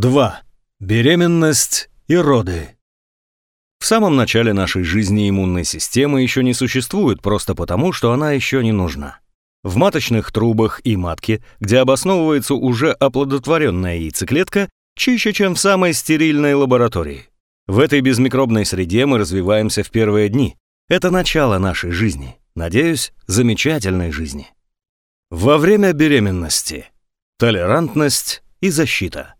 2. Беременность и роды. В самом начале нашей жизни иммунной системы еще не существует просто потому, что она еще не нужна. В маточных трубах и матке, где обосновывается уже оплодотворенная яйцеклетка, чище, чем в самой стерильной лаборатории. В этой безмикробной среде мы развиваемся в первые дни. Это начало нашей жизни. Надеюсь, замечательной жизни. Во время беременности. Толерантность и защита.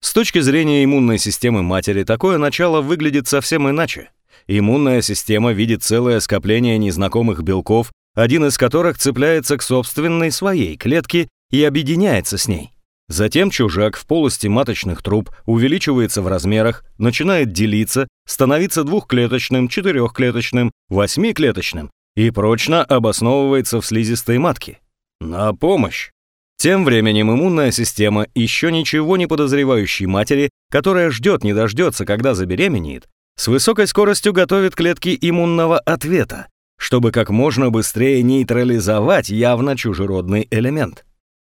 С точки зрения иммунной системы матери, такое начало выглядит совсем иначе. Иммунная система видит целое скопление незнакомых белков, один из которых цепляется к собственной своей клетке и объединяется с ней. Затем чужак в полости маточных труб увеличивается в размерах, начинает делиться, становиться двухклеточным, четырехклеточным, восьмиклеточным и прочно обосновывается в слизистой матке. На помощь! Тем временем иммунная система еще ничего не подозревающей матери, которая ждет не дождется, когда забеременеет, с высокой скоростью готовит клетки иммунного ответа, чтобы как можно быстрее нейтрализовать явно чужеродный элемент.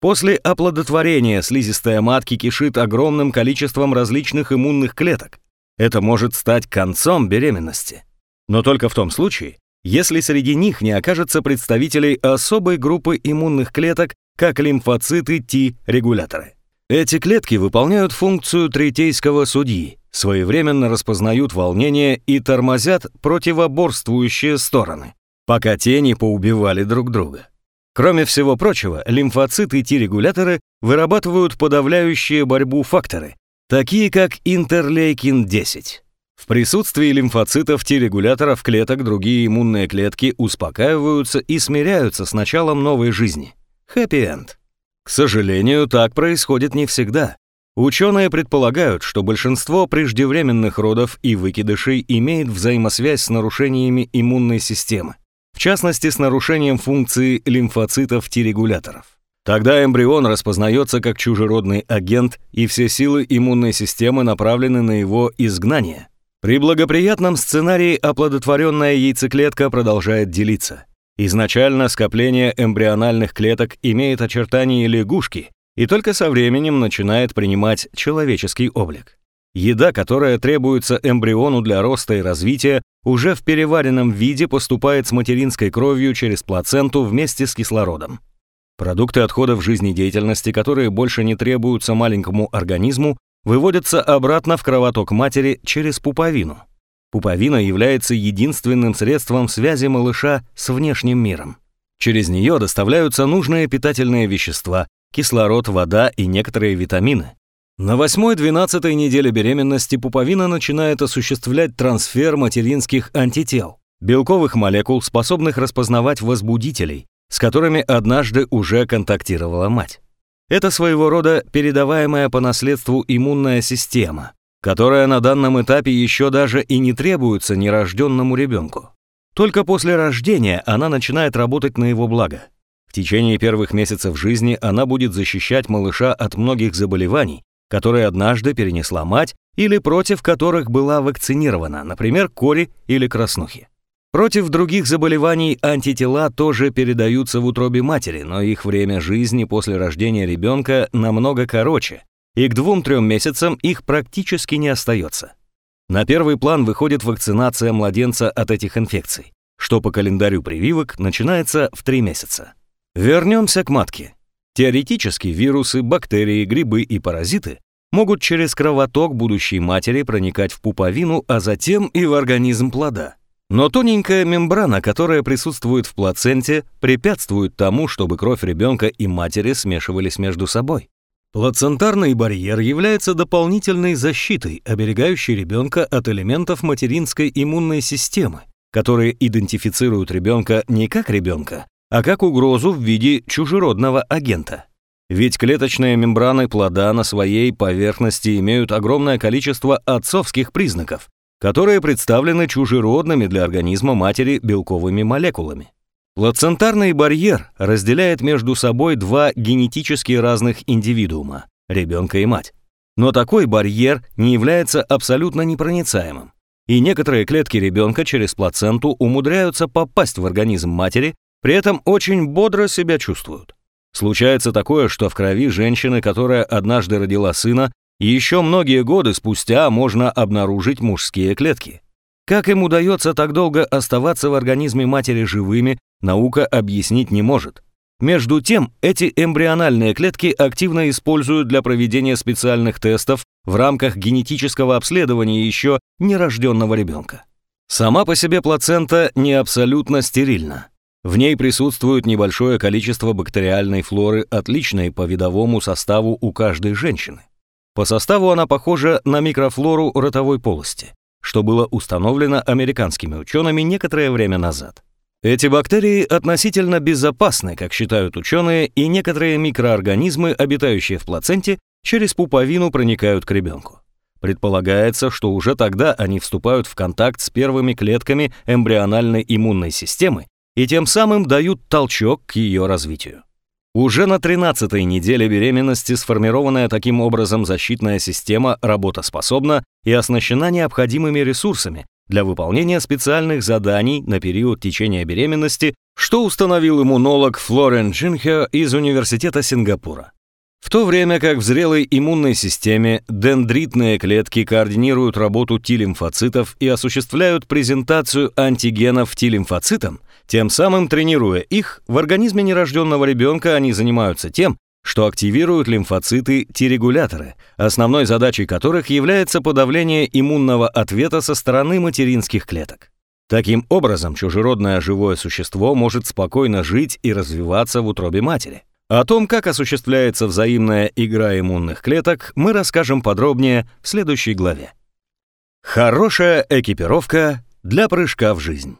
После оплодотворения слизистая матки кишит огромным количеством различных иммунных клеток. Это может стать концом беременности. Но только в том случае, если среди них не окажется представителей особой группы иммунных клеток, как лимфоциты Т-регуляторы. Эти клетки выполняют функцию третейского судьи, своевременно распознают волнение и тормозят противоборствующие стороны, пока те не поубивали друг друга. Кроме всего прочего, лимфоциты Т-регуляторы вырабатывают подавляющие борьбу факторы, такие как интерлейкин-10. В присутствии лимфоцитов Т-регуляторов клеток другие иммунные клетки успокаиваются и смиряются с началом новой жизни – Хэппи-энд. К сожалению, так происходит не всегда. Ученые предполагают, что большинство преждевременных родов и выкидышей имеет взаимосвязь с нарушениями иммунной системы, в частности с нарушением функции лимфоцитов Т-регуляторов. Тогда эмбрион распознается как чужеродный агент, и все силы иммунной системы направлены на его изгнание. При благоприятном сценарии оплодотворенная яйцеклетка продолжает делиться – Изначально скопление эмбриональных клеток имеет очертания лягушки и только со временем начинает принимать человеческий облик. Еда, которая требуется эмбриону для роста и развития, уже в переваренном виде поступает с материнской кровью через плаценту вместе с кислородом. Продукты отходов жизнедеятельности, которые больше не требуются маленькому организму, выводятся обратно в кровоток матери через пуповину. Пуповина является единственным средством связи малыша с внешним миром. Через нее доставляются нужные питательные вещества, кислород, вода и некоторые витамины. На 8-12 неделе беременности пуповина начинает осуществлять трансфер материнских антител, белковых молекул, способных распознавать возбудителей, с которыми однажды уже контактировала мать. Это своего рода передаваемая по наследству иммунная система, которая на данном этапе еще даже и не требуется нерожденному ребенку. Только после рождения она начинает работать на его благо. В течение первых месяцев жизни она будет защищать малыша от многих заболеваний, которые однажды перенесла мать или против которых была вакцинирована, например, кори или краснухи. Против других заболеваний антитела тоже передаются в утробе матери, но их время жизни после рождения ребенка намного короче, и к двум-трем месяцам их практически не остается. На первый план выходит вакцинация младенца от этих инфекций, что по календарю прививок начинается в три месяца. Вернемся к матке. Теоретически вирусы, бактерии, грибы и паразиты могут через кровоток будущей матери проникать в пуповину, а затем и в организм плода. Но тоненькая мембрана, которая присутствует в плаценте, препятствует тому, чтобы кровь ребенка и матери смешивались между собой. Плацентарный барьер является дополнительной защитой, оберегающей ребенка от элементов материнской иммунной системы, которые идентифицируют ребенка не как ребенка, а как угрозу в виде чужеродного агента. Ведь клеточные мембраны плода на своей поверхности имеют огромное количество отцовских признаков, которые представлены чужеродными для организма матери белковыми молекулами. Плацентарный барьер разделяет между собой два генетически разных индивидуума – ребенка и мать. Но такой барьер не является абсолютно непроницаемым. И некоторые клетки ребенка через плаценту умудряются попасть в организм матери, при этом очень бодро себя чувствуют. Случается такое, что в крови женщины, которая однажды родила сына, Еще многие годы спустя можно обнаружить мужские клетки. Как им удается так долго оставаться в организме матери живыми, наука объяснить не может. Между тем, эти эмбриональные клетки активно используют для проведения специальных тестов в рамках генетического обследования еще нерожденного ребенка. Сама по себе плацента не абсолютно стерильна. В ней присутствует небольшое количество бактериальной флоры, отличной по видовому составу у каждой женщины. По составу она похожа на микрофлору ротовой полости, что было установлено американскими учеными некоторое время назад. Эти бактерии относительно безопасны, как считают ученые, и некоторые микроорганизмы, обитающие в плаценте, через пуповину проникают к ребенку. Предполагается, что уже тогда они вступают в контакт с первыми клетками эмбриональной иммунной системы и тем самым дают толчок к ее развитию. Уже на 13-й неделе беременности сформированная таким образом защитная система работоспособна и оснащена необходимыми ресурсами, для выполнения специальных заданий на период течения беременности, что установил иммунолог Флорен Джинхе из Университета Сингапура. В то время как в зрелой иммунной системе дендритные клетки координируют работу Т-лимфоцитов и осуществляют презентацию антигенов Т-лимфоцитам, тем самым тренируя их, в организме нерожденного ребенка они занимаются тем, что активируют лимфоциты Т-регуляторы, основной задачей которых является подавление иммунного ответа со стороны материнских клеток. Таким образом, чужеродное живое существо может спокойно жить и развиваться в утробе матери. О том, как осуществляется взаимная игра иммунных клеток, мы расскажем подробнее в следующей главе. Хорошая экипировка для прыжка в жизнь.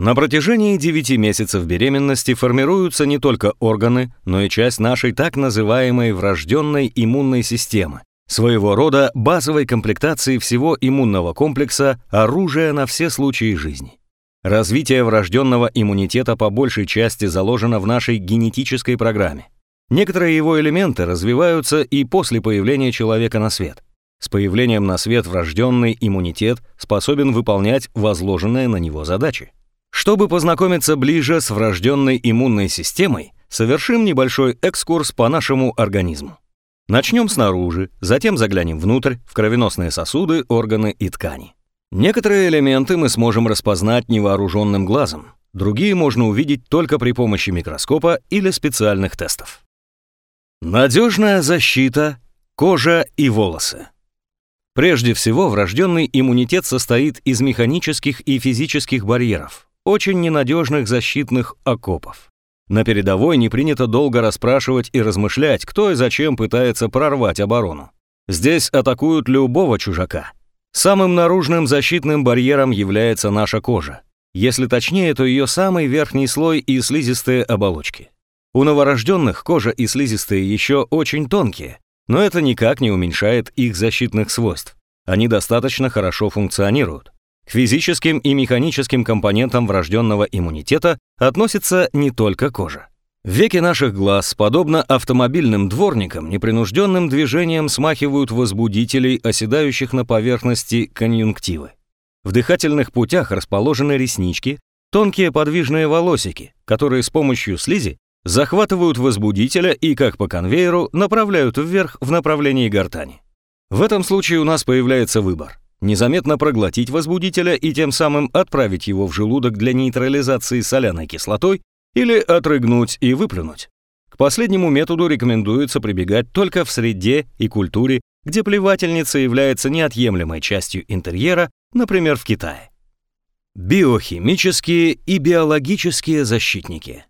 На протяжении 9 месяцев беременности формируются не только органы, но и часть нашей так называемой врожденной иммунной системы, своего рода базовой комплектации всего иммунного комплекса, оружия на все случаи жизни. Развитие врожденного иммунитета по большей части заложено в нашей генетической программе. Некоторые его элементы развиваются и после появления человека на свет. С появлением на свет врожденный иммунитет способен выполнять возложенные на него задачи. Чтобы познакомиться ближе с врожденной иммунной системой, совершим небольшой экскурс по нашему организму. Начнем снаружи, затем заглянем внутрь, в кровеносные сосуды, органы и ткани. Некоторые элементы мы сможем распознать невооруженным глазом, другие можно увидеть только при помощи микроскопа или специальных тестов. Надежная защита, кожа и волосы. Прежде всего, врожденный иммунитет состоит из механических и физических барьеров, очень ненадежных защитных окопов. На передовой не принято долго расспрашивать и размышлять, кто и зачем пытается прорвать оборону. Здесь атакуют любого чужака. Самым наружным защитным барьером является наша кожа. Если точнее, то ее самый верхний слой и слизистые оболочки. У новорожденных кожа и слизистые еще очень тонкие, но это никак не уменьшает их защитных свойств. Они достаточно хорошо функционируют. К физическим и механическим компонентам врожденного иммунитета относится не только кожа. Веки наших глаз, подобно автомобильным дворникам, непринужденным движением смахивают возбудителей, оседающих на поверхности конъюнктивы. В дыхательных путях расположены реснички, тонкие подвижные волосики, которые с помощью слизи захватывают возбудителя и, как по конвейеру, направляют вверх в направлении гортани. В этом случае у нас появляется выбор незаметно проглотить возбудителя и тем самым отправить его в желудок для нейтрализации соляной кислотой или отрыгнуть и выплюнуть. К последнему методу рекомендуется прибегать только в среде и культуре, где плевательница является неотъемлемой частью интерьера, например, в Китае. Биохимические и биологические защитники.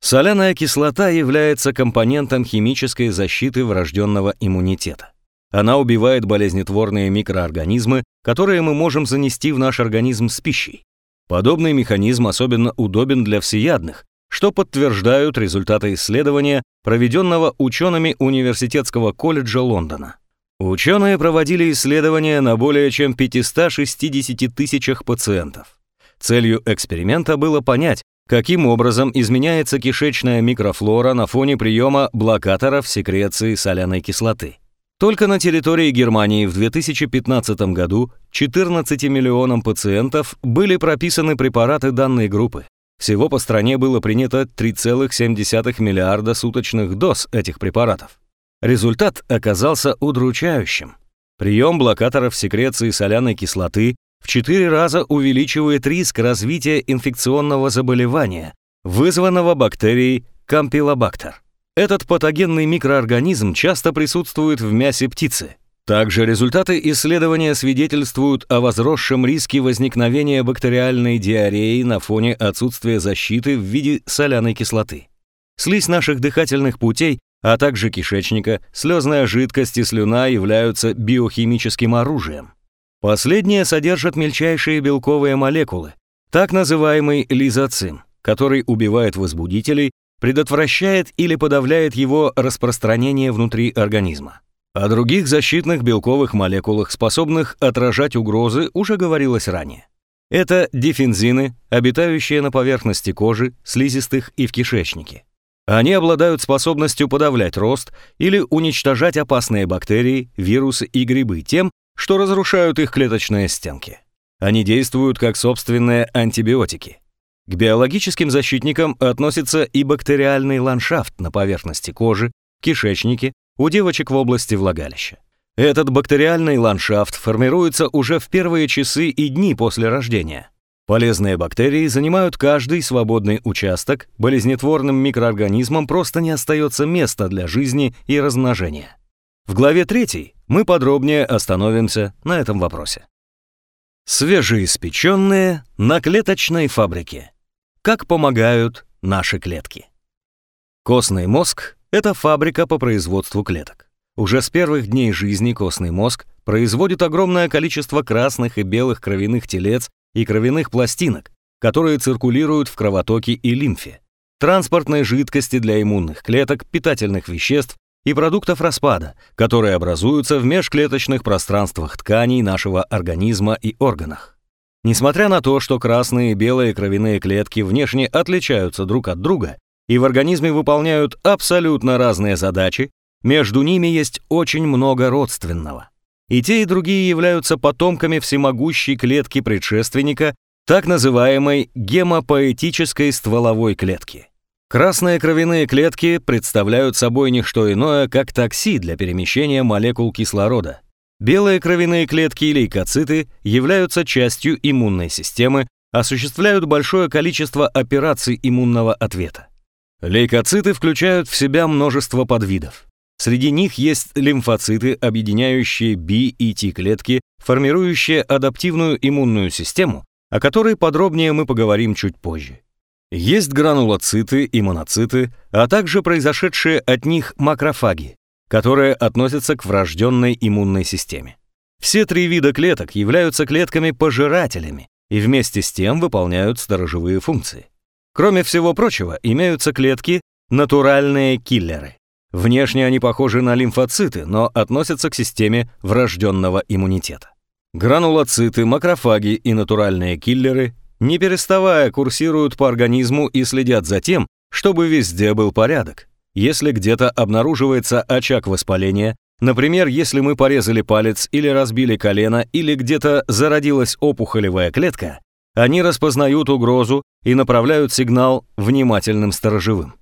Соляная кислота является компонентом химической защиты врожденного иммунитета. Она убивает болезнетворные микроорганизмы, которые мы можем занести в наш организм с пищей. Подобный механизм особенно удобен для всеядных, что подтверждают результаты исследования, проведенного учеными Университетского колледжа Лондона. Ученые проводили исследования на более чем 560 тысячах пациентов. Целью эксперимента было понять, каким образом изменяется кишечная микрофлора на фоне приема блокаторов секреции соляной кислоты. Только на территории Германии в 2015 году 14 миллионам пациентов были прописаны препараты данной группы. Всего по стране было принято 3,7 миллиарда суточных доз этих препаратов. Результат оказался удручающим. Прием блокаторов секреции соляной кислоты в 4 раза увеличивает риск развития инфекционного заболевания, вызванного бактерией кампилобактер. Этот патогенный микроорганизм часто присутствует в мясе птицы. Также результаты исследования свидетельствуют о возросшем риске возникновения бактериальной диареи на фоне отсутствия защиты в виде соляной кислоты. Слизь наших дыхательных путей, а также кишечника, слезная жидкость и слюна являются биохимическим оружием. Последние содержат мельчайшие белковые молекулы, так называемый лизоцим, который убивает возбудителей, предотвращает или подавляет его распространение внутри организма. О других защитных белковых молекулах, способных отражать угрозы, уже говорилось ранее. Это дифензины, обитающие на поверхности кожи, слизистых и в кишечнике. Они обладают способностью подавлять рост или уничтожать опасные бактерии, вирусы и грибы тем, что разрушают их клеточные стенки. Они действуют как собственные антибиотики. К биологическим защитникам относится и бактериальный ландшафт на поверхности кожи, кишечнике, у девочек в области влагалища. Этот бактериальный ландшафт формируется уже в первые часы и дни после рождения. Полезные бактерии занимают каждый свободный участок, болезнетворным микроорганизмам просто не остается места для жизни и размножения. В главе 3 мы подробнее остановимся на этом вопросе. Свежеиспеченные на клеточной фабрике. Как помогают наши клетки? Костный мозг это фабрика по производству клеток. Уже с первых дней жизни костный мозг производит огромное количество красных и белых кровяных телец и кровяных пластинок, которые циркулируют в кровотоке и лимфе, транспортной жидкости для иммунных клеток, питательных веществ и продуктов распада, которые образуются в межклеточных пространствах тканей нашего организма и органах. Несмотря на то, что красные и белые кровяные клетки внешне отличаются друг от друга и в организме выполняют абсолютно разные задачи, между ними есть очень много родственного. И те, и другие являются потомками всемогущей клетки предшественника, так называемой гемопоэтической стволовой клетки. Красные кровяные клетки представляют собой не что иное, как такси для перемещения молекул кислорода. Белые кровяные клетки и лейкоциты являются частью иммунной системы, осуществляют большое количество операций иммунного ответа. Лейкоциты включают в себя множество подвидов. Среди них есть лимфоциты, объединяющие B и T-клетки, формирующие адаптивную иммунную систему, о которой подробнее мы поговорим чуть позже. Есть гранулоциты и моноциты, а также произошедшие от них макрофаги, которые относятся к врожденной иммунной системе. Все три вида клеток являются клетками-пожирателями и вместе с тем выполняют сторожевые функции. Кроме всего прочего, имеются клетки натуральные киллеры. Внешне они похожи на лимфоциты, но относятся к системе врожденного иммунитета. Гранулоциты, макрофаги и натуральные киллеры, не переставая, курсируют по организму и следят за тем, чтобы везде был порядок. Если где-то обнаруживается очаг воспаления, например, если мы порезали палец или разбили колено, или где-то зародилась опухолевая клетка, они распознают угрозу и направляют сигнал внимательным сторожевым.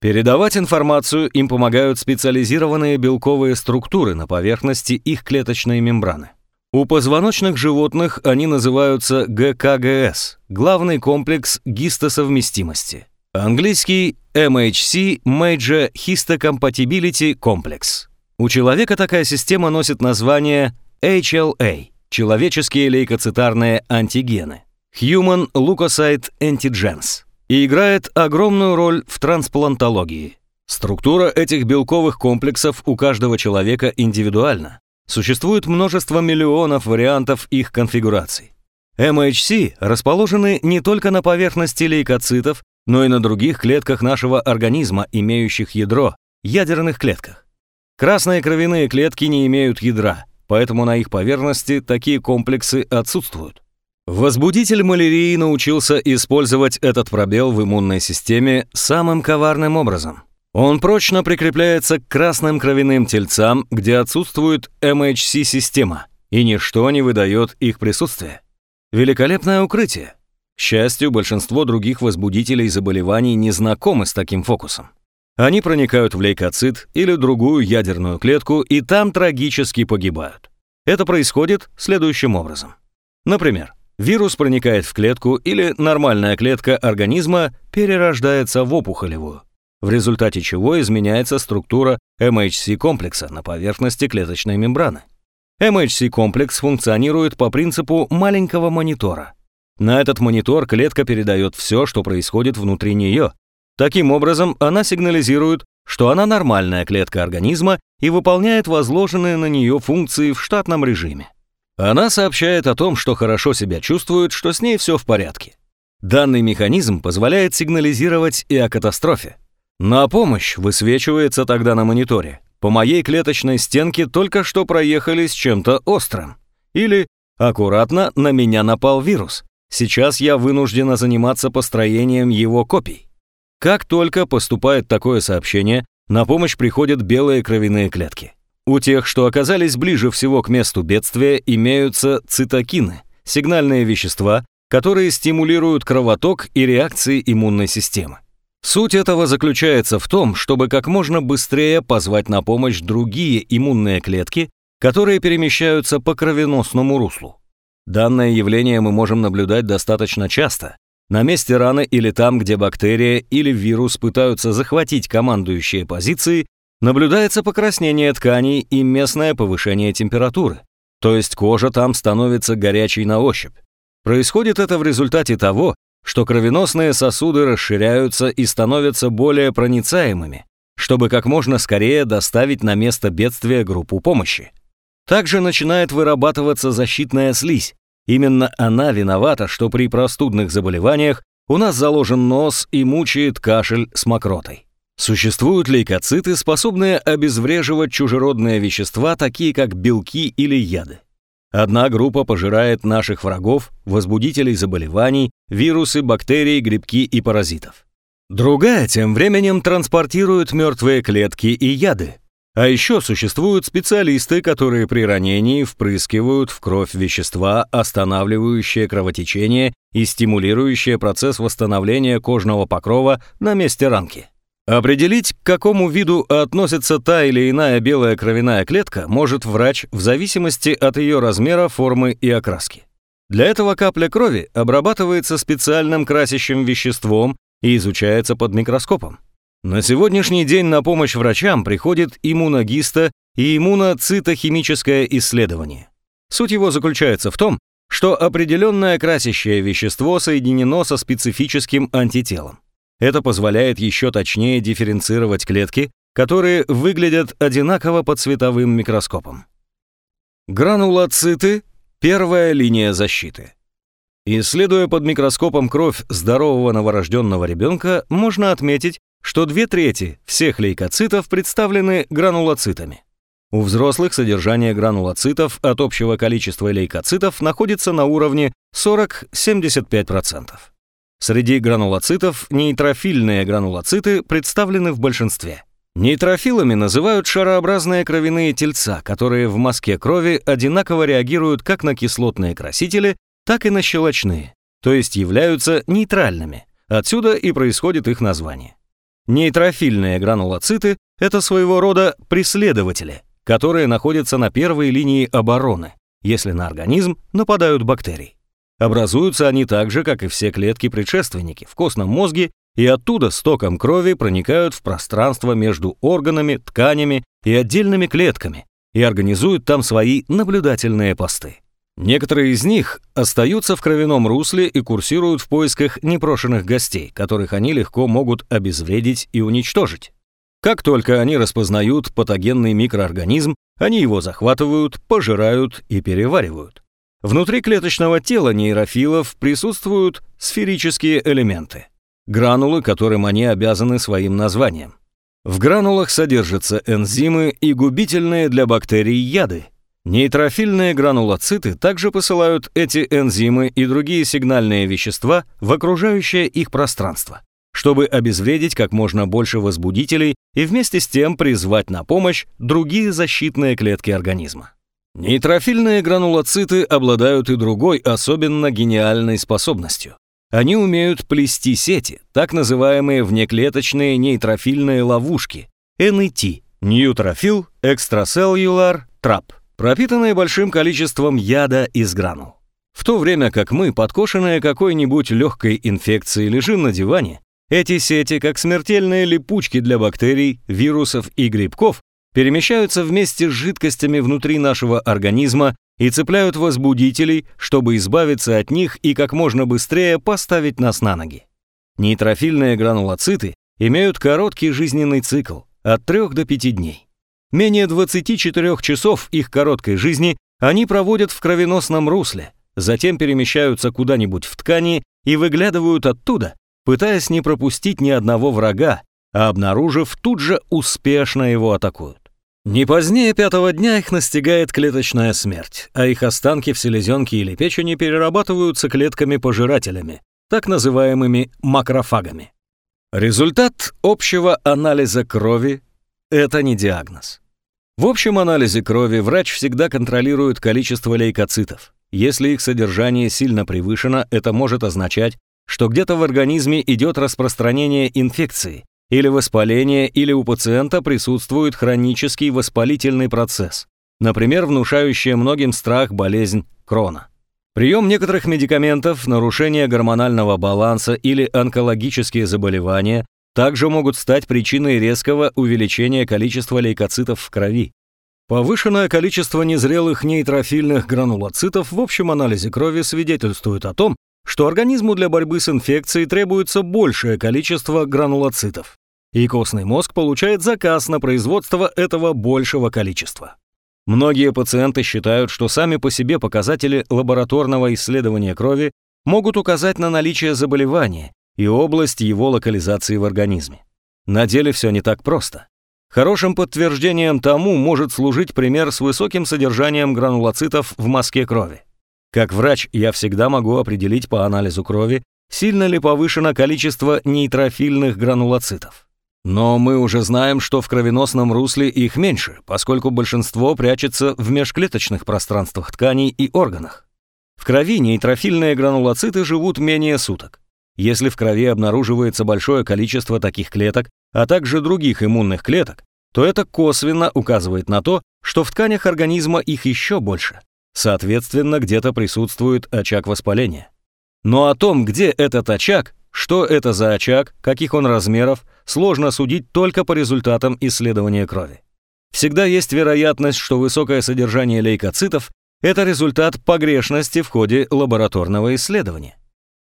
Передавать информацию им помогают специализированные белковые структуры на поверхности их клеточной мембраны. У позвоночных животных они называются ГКГС – главный комплекс гистосовместимости. Английский MHC – Major Histocompatibility Complex. У человека такая система носит название HLA – человеческие лейкоцитарные антигены. Human Leukocyte Antigens и играет огромную роль в трансплантологии. Структура этих белковых комплексов у каждого человека индивидуальна. Существует множество миллионов вариантов их конфигураций. MHC расположены не только на поверхности лейкоцитов, но и на других клетках нашего организма, имеющих ядро, ядерных клетках. Красные кровяные клетки не имеют ядра, поэтому на их поверхности такие комплексы отсутствуют. Возбудитель малярии научился использовать этот пробел в иммунной системе самым коварным образом. Он прочно прикрепляется к красным кровяным тельцам, где отсутствует MHC-система, и ничто не выдает их присутствие. Великолепное укрытие. К счастью, большинство других возбудителей заболеваний не знакомы с таким фокусом. Они проникают в лейкоцит или другую ядерную клетку и там трагически погибают. Это происходит следующим образом. Например, вирус проникает в клетку или нормальная клетка организма перерождается в опухолевую, в результате чего изменяется структура MHC-комплекса на поверхности клеточной мембраны. MHC-комплекс функционирует по принципу маленького монитора. На этот монитор клетка передает все, что происходит внутри нее, Таким образом, она сигнализирует, что она нормальная клетка организма и выполняет возложенные на нее функции в штатном режиме. Она сообщает о том, что хорошо себя чувствует, что с ней все в порядке. Данный механизм позволяет сигнализировать и о катастрофе. На помощь высвечивается тогда на мониторе. По моей клеточной стенке только что проехали с чем-то острым. Или аккуратно на меня напал вирус. Сейчас я вынуждена заниматься построением его копий. Как только поступает такое сообщение, на помощь приходят белые кровяные клетки. У тех, что оказались ближе всего к месту бедствия, имеются цитокины, сигнальные вещества, которые стимулируют кровоток и реакции иммунной системы. Суть этого заключается в том, чтобы как можно быстрее позвать на помощь другие иммунные клетки, которые перемещаются по кровеносному руслу. Данное явление мы можем наблюдать достаточно часто, на месте раны или там, где бактерия или вирус пытаются захватить командующие позиции, наблюдается покраснение тканей и местное повышение температуры, то есть кожа там становится горячей на ощупь. Происходит это в результате того, что кровеносные сосуды расширяются и становятся более проницаемыми, чтобы как можно скорее доставить на место бедствия группу помощи. Также начинает вырабатываться защитная слизь, Именно она виновата, что при простудных заболеваниях у нас заложен нос и мучает кашель с мокротой. Существуют лейкоциты, способные обезвреживать чужеродные вещества, такие как белки или яды. Одна группа пожирает наших врагов, возбудителей заболеваний, вирусы, бактерии, грибки и паразитов. Другая тем временем транспортирует мертвые клетки и яды, а еще существуют специалисты, которые при ранении впрыскивают в кровь вещества, останавливающие кровотечение и стимулирующие процесс восстановления кожного покрова на месте ранки. Определить, к какому виду относится та или иная белая кровяная клетка, может врач в зависимости от ее размера, формы и окраски. Для этого капля крови обрабатывается специальным красящим веществом и изучается под микроскопом. На сегодняшний день на помощь врачам приходит иммуногисто и иммуноцитохимическое исследование. Суть его заключается в том, что определенное красящее вещество соединено со специфическим антителом. Это позволяет еще точнее дифференцировать клетки, которые выглядят одинаково под световым микроскопом. Гранулоциты – первая линия защиты. Исследуя под микроскопом кровь здорового новорожденного ребенка, можно отметить, что две трети всех лейкоцитов представлены гранулоцитами. У взрослых содержание гранулоцитов от общего количества лейкоцитов находится на уровне 40-75%. Среди гранулоцитов нейтрофильные гранулоциты представлены в большинстве. Нейтрофилами называют шарообразные кровяные тельца, которые в мазке крови одинаково реагируют как на кислотные красители, так и на щелочные, то есть являются нейтральными. Отсюда и происходит их название. Нейтрофильные гранулоциты – это своего рода преследователи, которые находятся на первой линии обороны, если на организм нападают бактерии. Образуются они так же, как и все клетки-предшественники в костном мозге, и оттуда стоком крови проникают в пространство между органами, тканями и отдельными клетками и организуют там свои наблюдательные посты. Некоторые из них остаются в кровяном русле и курсируют в поисках непрошенных гостей, которых они легко могут обезвредить и уничтожить. Как только они распознают патогенный микроорганизм, они его захватывают, пожирают и переваривают. Внутри клеточного тела нейрофилов присутствуют сферические элементы, гранулы, которым они обязаны своим названием. В гранулах содержатся энзимы и губительные для бактерий яды, Нейтрофильные гранулоциты также посылают эти энзимы и другие сигнальные вещества в окружающее их пространство, чтобы обезвредить как можно больше возбудителей и вместе с тем призвать на помощь другие защитные клетки организма. Нейтрофильные гранулоциты обладают и другой особенно гениальной способностью. Они умеют плести сети, так называемые внеклеточные нейтрофильные ловушки, NET, Neutrophil Extracellular Trap, пропитанные большим количеством яда из гранул. В то время как мы, подкошенные какой-нибудь легкой инфекцией, лежим на диване, эти сети, как смертельные липучки для бактерий, вирусов и грибков, перемещаются вместе с жидкостями внутри нашего организма и цепляют возбудителей, чтобы избавиться от них и как можно быстрее поставить нас на ноги. Нейтрофильные гранулоциты имеют короткий жизненный цикл от 3 до 5 дней. Менее 24 часов их короткой жизни они проводят в кровеносном русле, затем перемещаются куда-нибудь в ткани и выглядывают оттуда, пытаясь не пропустить ни одного врага, а обнаружив, тут же успешно его атакуют. Не позднее пятого дня их настигает клеточная смерть, а их останки в селезенке или печени перерабатываются клетками-пожирателями, так называемыми макрофагами. Результат общего анализа крови – это не диагноз. В общем анализе крови врач всегда контролирует количество лейкоцитов. Если их содержание сильно превышено, это может означать, что где-то в организме идет распространение инфекции, или воспаление, или у пациента присутствует хронический воспалительный процесс, например, внушающая многим страх болезнь Крона. Прием некоторых медикаментов, нарушение гормонального баланса или онкологические заболевания также могут стать причиной резкого увеличения количества лейкоцитов в крови. Повышенное количество незрелых нейтрофильных гранулоцитов в общем анализе крови свидетельствует о том, что организму для борьбы с инфекцией требуется большее количество гранулоцитов, и костный мозг получает заказ на производство этого большего количества. Многие пациенты считают, что сами по себе показатели лабораторного исследования крови могут указать на наличие заболевания и область его локализации в организме. На деле все не так просто. Хорошим подтверждением тому может служить пример с высоким содержанием гранулоцитов в мазке крови. Как врач я всегда могу определить по анализу крови, сильно ли повышено количество нейтрофильных гранулоцитов. Но мы уже знаем, что в кровеносном русле их меньше, поскольку большинство прячется в межклеточных пространствах тканей и органах. В крови нейтрофильные гранулоциты живут менее суток. Если в крови обнаруживается большое количество таких клеток, а также других иммунных клеток, то это косвенно указывает на то, что в тканях организма их еще больше, Соответственно, где-то присутствует очаг воспаления. Но о том, где этот очаг, что это за очаг, каких он размеров, сложно судить только по результатам исследования крови. Всегда есть вероятность, что высокое содержание лейкоцитов – это результат погрешности в ходе лабораторного исследования.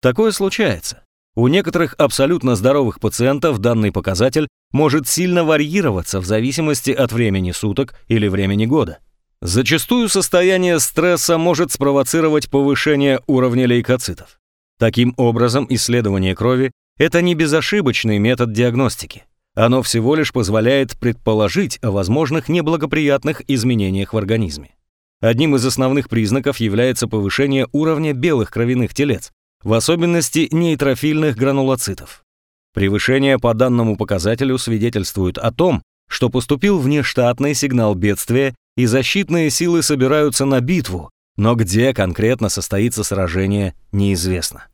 Такое случается. У некоторых абсолютно здоровых пациентов данный показатель может сильно варьироваться в зависимости от времени суток или времени года. Зачастую состояние стресса может спровоцировать повышение уровня лейкоцитов. Таким образом, исследование крови – это не безошибочный метод диагностики. Оно всего лишь позволяет предположить о возможных неблагоприятных изменениях в организме. Одним из основных признаков является повышение уровня белых кровяных телец, в особенности нейтрофильных гранулоцитов. Превышение по данному показателю свидетельствует о том, что поступил внештатный сигнал бедствия и защитные силы собираются на битву, но где конкретно состоится сражение, неизвестно.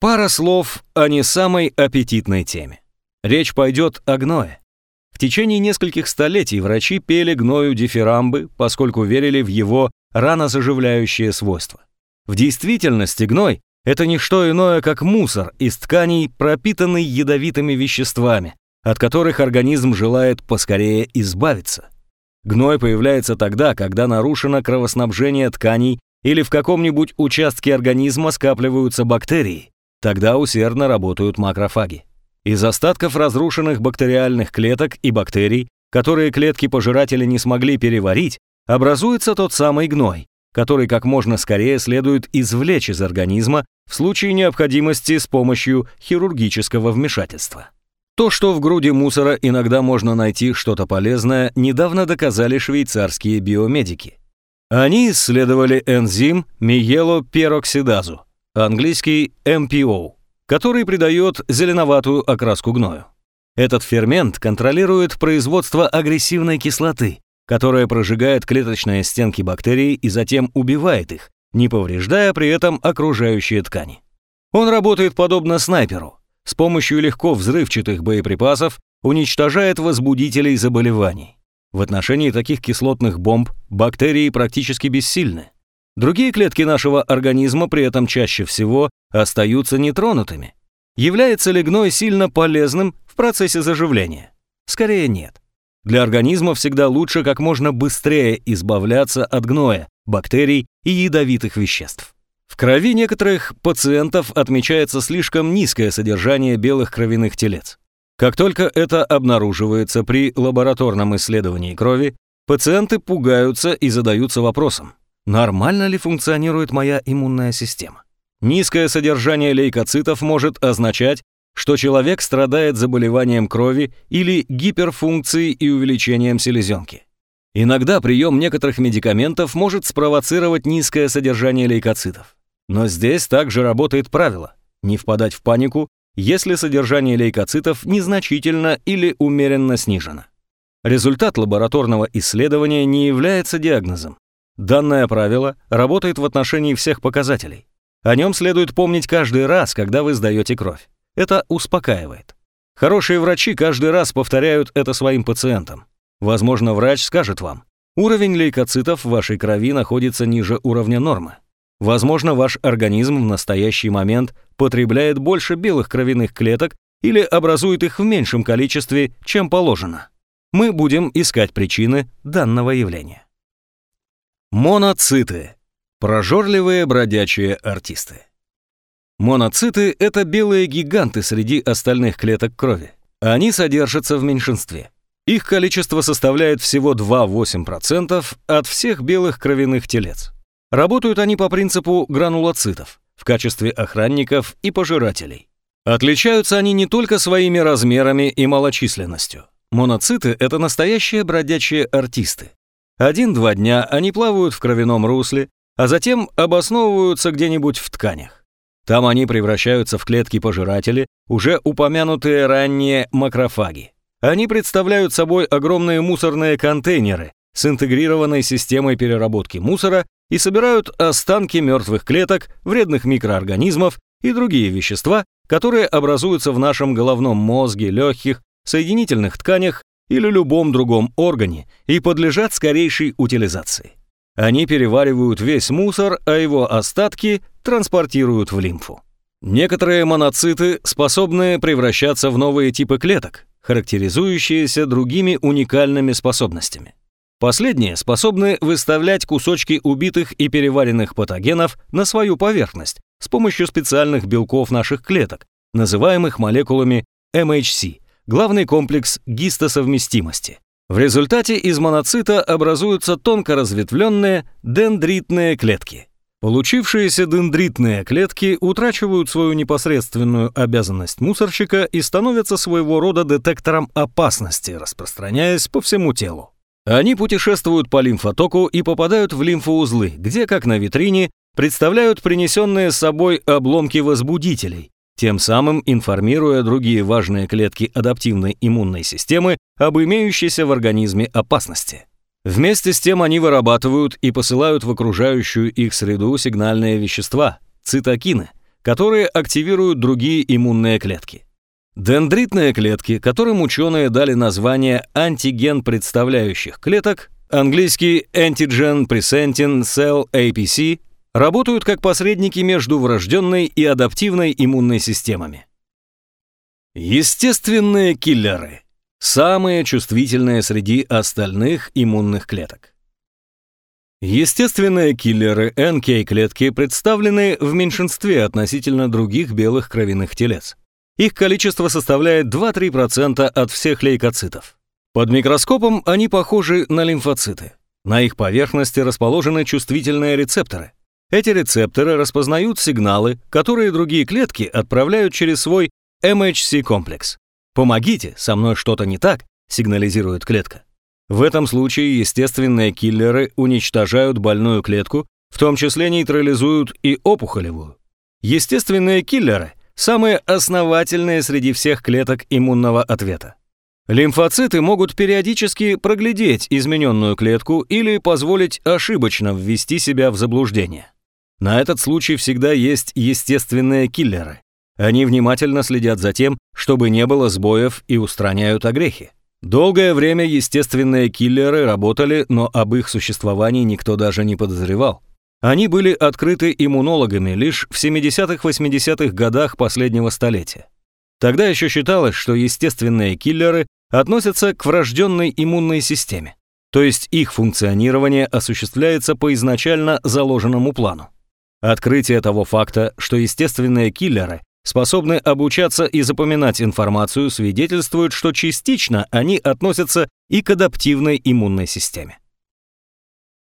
Пара слов о не самой аппетитной теме. Речь пойдет о гное. В течение нескольких столетий врачи пели гною дифирамбы, поскольку верили в его ранозаживляющие свойства. В действительности гной – это не что иное, как мусор из тканей, пропитанный ядовитыми веществами, от которых организм желает поскорее избавиться. Гной появляется тогда, когда нарушено кровоснабжение тканей или в каком-нибудь участке организма скапливаются бактерии. Тогда усердно работают макрофаги. Из остатков разрушенных бактериальных клеток и бактерий, которые клетки-пожиратели не смогли переварить, образуется тот самый гной, который как можно скорее следует извлечь из организма в случае необходимости с помощью хирургического вмешательства. То, что в груди мусора иногда можно найти что-то полезное, недавно доказали швейцарские биомедики. Они исследовали энзим миелопероксидазу, английский MPO, который придает зеленоватую окраску гною. Этот фермент контролирует производство агрессивной кислоты, которая прожигает клеточные стенки бактерий и затем убивает их, не повреждая при этом окружающие ткани. Он работает подобно снайперу. С помощью легко взрывчатых боеприпасов уничтожает возбудителей заболеваний. В отношении таких кислотных бомб бактерии практически бессильны. Другие клетки нашего организма при этом чаще всего остаются нетронутыми. Является ли гной сильно полезным в процессе заживления? Скорее нет. Для организма всегда лучше как можно быстрее избавляться от гноя, бактерий и ядовитых веществ. В крови некоторых пациентов отмечается слишком низкое содержание белых кровяных телец. Как только это обнаруживается при лабораторном исследовании крови, пациенты пугаются и задаются вопросом, нормально ли функционирует моя иммунная система. Низкое содержание лейкоцитов может означать, что человек страдает заболеванием крови или гиперфункцией и увеличением селезенки. Иногда прием некоторых медикаментов может спровоцировать низкое содержание лейкоцитов. Но здесь также работает правило – не впадать в панику если содержание лейкоцитов незначительно или умеренно снижено. Результат лабораторного исследования не является диагнозом. Данное правило работает в отношении всех показателей. О нем следует помнить каждый раз, когда вы сдаете кровь. Это успокаивает. Хорошие врачи каждый раз повторяют это своим пациентам. Возможно, врач скажет вам, уровень лейкоцитов в вашей крови находится ниже уровня нормы. Возможно, ваш организм в настоящий момент потребляет больше белых кровяных клеток или образует их в меньшем количестве, чем положено. Мы будем искать причины данного явления. Моноциты. Прожорливые бродячие артисты. Моноциты – это белые гиганты среди остальных клеток крови. Они содержатся в меньшинстве. Их количество составляет всего 2-8% от всех белых кровяных телец. Работают они по принципу гранулоцитов в качестве охранников и пожирателей. Отличаются они не только своими размерами и малочисленностью. Моноциты – это настоящие бродячие артисты. Один-два дня они плавают в кровяном русле, а затем обосновываются где-нибудь в тканях. Там они превращаются в клетки-пожиратели, уже упомянутые ранее макрофаги. Они представляют собой огромные мусорные контейнеры с интегрированной системой переработки мусора и собирают останки мертвых клеток, вредных микроорганизмов и другие вещества, которые образуются в нашем головном мозге, легких, соединительных тканях или любом другом органе и подлежат скорейшей утилизации. Они переваривают весь мусор, а его остатки транспортируют в лимфу. Некоторые моноциты способны превращаться в новые типы клеток, характеризующиеся другими уникальными способностями. Последние способны выставлять кусочки убитых и переваренных патогенов на свою поверхность с помощью специальных белков наших клеток, называемых молекулами MHC, главный комплекс гистосовместимости. В результате из моноцита образуются тонко разветвленные дендритные клетки. Получившиеся дендритные клетки утрачивают свою непосредственную обязанность мусорщика и становятся своего рода детектором опасности, распространяясь по всему телу. Они путешествуют по лимфотоку и попадают в лимфоузлы, где, как на витрине, представляют принесенные с собой обломки возбудителей, тем самым информируя другие важные клетки адаптивной иммунной системы об имеющейся в организме опасности. Вместе с тем они вырабатывают и посылают в окружающую их среду сигнальные вещества, цитокины, которые активируют другие иммунные клетки. Дендритные клетки, которым ученые дали название антиген представляющих клеток, английский Antigen Presenting Cell APC, работают как посредники между врожденной и адаптивной иммунной системами. Естественные киллеры – самые чувствительные среди остальных иммунных клеток. Естественные киллеры НК-клетки представлены в меньшинстве относительно других белых кровяных телец. Их количество составляет 2-3% от всех лейкоцитов. Под микроскопом они похожи на лимфоциты. На их поверхности расположены чувствительные рецепторы. Эти рецепторы распознают сигналы, которые другие клетки отправляют через свой MHC-комплекс. «Помогите, со мной что-то не так», — сигнализирует клетка. В этом случае естественные киллеры уничтожают больную клетку, в том числе нейтрализуют и опухолевую. Естественные киллеры самые основательные среди всех клеток иммунного ответа. Лимфоциты могут периодически проглядеть измененную клетку или позволить ошибочно ввести себя в заблуждение. На этот случай всегда есть естественные киллеры. Они внимательно следят за тем, чтобы не было сбоев и устраняют огрехи. Долгое время естественные киллеры работали, но об их существовании никто даже не подозревал. Они были открыты иммунологами лишь в 70-80-х годах последнего столетия. Тогда еще считалось, что естественные киллеры относятся к врожденной иммунной системе, то есть их функционирование осуществляется по изначально заложенному плану. Открытие того факта, что естественные киллеры способны обучаться и запоминать информацию, свидетельствует, что частично они относятся и к адаптивной иммунной системе.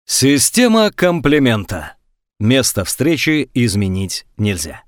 Система комплемента. Место встречи изменить нельзя.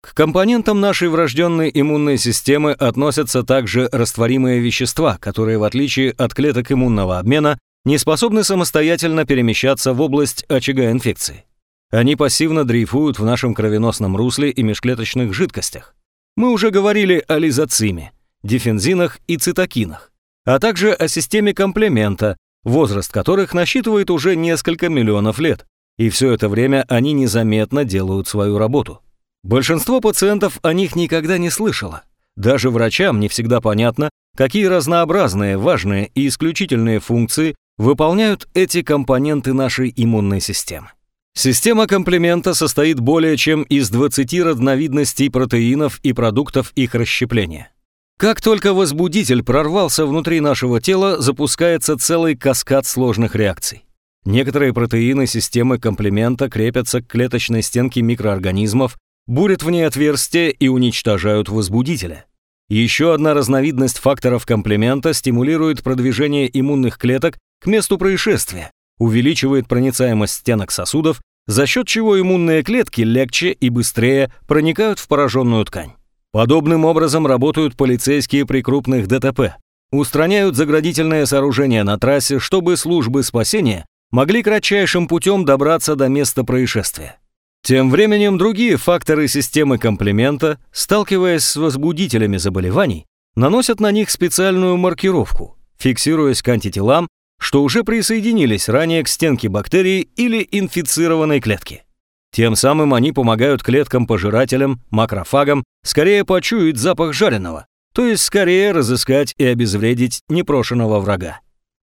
К компонентам нашей врожденной иммунной системы относятся также растворимые вещества, которые, в отличие от клеток иммунного обмена, не способны самостоятельно перемещаться в область очага инфекции. Они пассивно дрейфуют в нашем кровеносном русле и межклеточных жидкостях. Мы уже говорили о лизоциме, дифензинах и цитокинах, а также о системе комплемента, возраст которых насчитывает уже несколько миллионов лет, и все это время они незаметно делают свою работу. Большинство пациентов о них никогда не слышало. Даже врачам не всегда понятно, какие разнообразные, важные и исключительные функции выполняют эти компоненты нашей иммунной системы. Система комплемента состоит более чем из 20 разновидностей протеинов и продуктов их расщепления. Как только возбудитель прорвался внутри нашего тела, запускается целый каскад сложных реакций. Некоторые протеины системы комплемента крепятся к клеточной стенке микроорганизмов, бурят в ней отверстия и уничтожают возбудителя. Еще одна разновидность факторов комплемента стимулирует продвижение иммунных клеток к месту происшествия, увеличивает проницаемость стенок сосудов, за счет чего иммунные клетки легче и быстрее проникают в пораженную ткань. Подобным образом работают полицейские при крупных ДТП. Устраняют заградительное сооружение на трассе, чтобы службы спасения могли кратчайшим путем добраться до места происшествия. Тем временем другие факторы системы комплемента, сталкиваясь с возбудителями заболеваний, наносят на них специальную маркировку, фиксируясь к антителам что уже присоединились ранее к стенке бактерии или инфицированной клетки. Тем самым они помогают клеткам-пожирателям, макрофагам, скорее почуять запах жареного, то есть скорее разыскать и обезвредить непрошенного врага.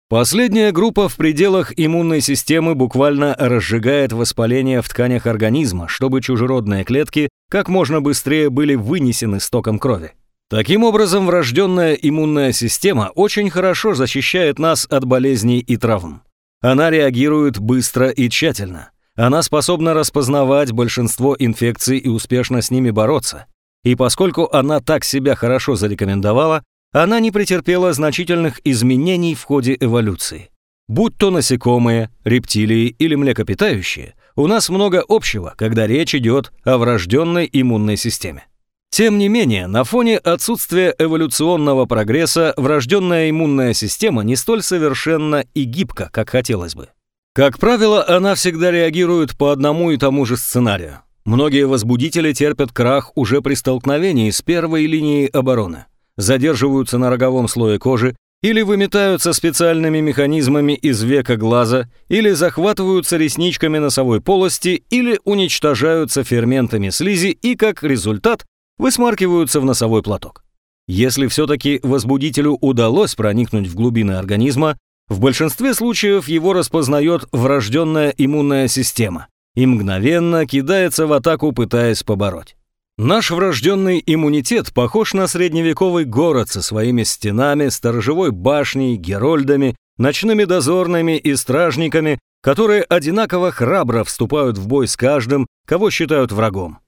Последняя группа в пределах иммунной системы буквально разжигает воспаление в тканях организма, чтобы чужеродные клетки как можно быстрее были вынесены стоком крови. Таким образом, врожденная иммунная система очень хорошо защищает нас от болезней и травм. Она реагирует быстро и тщательно. Она способна распознавать большинство инфекций и успешно с ними бороться. И поскольку она так себя хорошо зарекомендовала, она не претерпела значительных изменений в ходе эволюции. Будь то насекомые, рептилии или млекопитающие, у нас много общего, когда речь идет о врожденной иммунной системе. Тем не менее, на фоне отсутствия эволюционного прогресса врожденная иммунная система не столь совершенна и гибка, как хотелось бы. Как правило, она всегда реагирует по одному и тому же сценарию. Многие возбудители терпят крах уже при столкновении с первой линией обороны, задерживаются на роговом слое кожи или выметаются специальными механизмами из века глаза, или захватываются ресничками носовой полости, или уничтожаются ферментами слизи и, как результат, высмаркиваются в носовой платок. Если все-таки возбудителю удалось проникнуть в глубины организма, в большинстве случаев его распознает врожденная иммунная система и мгновенно кидается в атаку, пытаясь побороть. Наш врожденный иммунитет похож на средневековый город со своими стенами, сторожевой башней, герольдами, ночными дозорными и стражниками, которые одинаково храбро вступают в бой с каждым, кого считают врагом.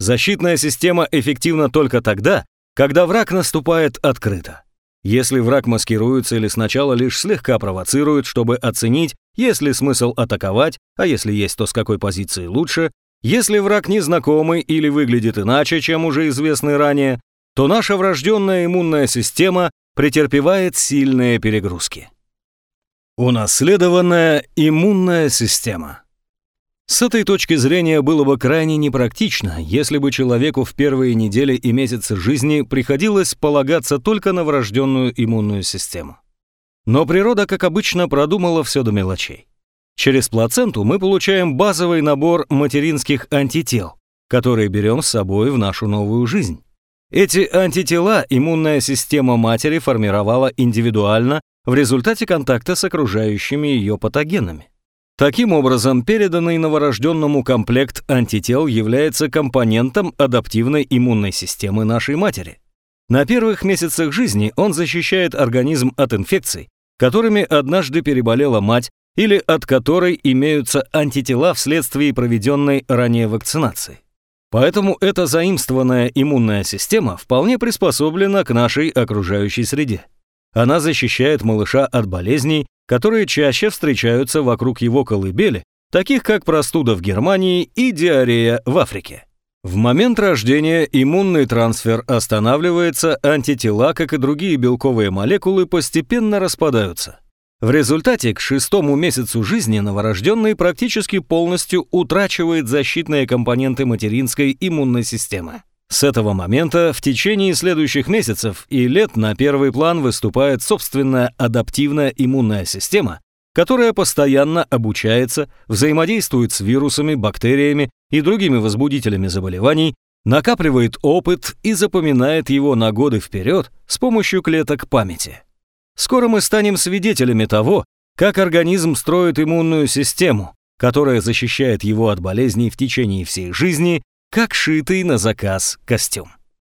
Защитная система эффективна только тогда, когда враг наступает открыто. Если враг маскируется или сначала лишь слегка провоцирует, чтобы оценить, есть ли смысл атаковать, а если есть, то с какой позиции лучше, если враг незнакомый или выглядит иначе, чем уже известный ранее, то наша врожденная иммунная система претерпевает сильные перегрузки. Унаследованная иммунная система. С этой точки зрения было бы крайне непрактично, если бы человеку в первые недели и месяцы жизни приходилось полагаться только на врожденную иммунную систему. Но природа, как обычно, продумала все до мелочей. Через плаценту мы получаем базовый набор материнских антител, которые берем с собой в нашу новую жизнь. Эти антитела иммунная система матери формировала индивидуально в результате контакта с окружающими ее патогенами. Таким образом, переданный новорожденному комплект антител является компонентом адаптивной иммунной системы нашей матери. На первых месяцах жизни он защищает организм от инфекций, которыми однажды переболела мать или от которой имеются антитела вследствие проведенной ранее вакцинации. Поэтому эта заимствованная иммунная система вполне приспособлена к нашей окружающей среде. Она защищает малыша от болезней, которые чаще встречаются вокруг его колыбели, таких как простуда в Германии и диарея в Африке. В момент рождения иммунный трансфер останавливается, антитела, как и другие белковые молекулы, постепенно распадаются. В результате к шестому месяцу жизни новорожденный практически полностью утрачивает защитные компоненты материнской иммунной системы. С этого момента в течение следующих месяцев и лет на первый план выступает собственная адаптивная иммунная система, которая постоянно обучается, взаимодействует с вирусами, бактериями и другими возбудителями заболеваний, накапливает опыт и запоминает его на годы вперед с помощью клеток памяти. Скоро мы станем свидетелями того, как организм строит иммунную систему, которая защищает его от болезней в течение всей жизни, как шитый на заказ костюм.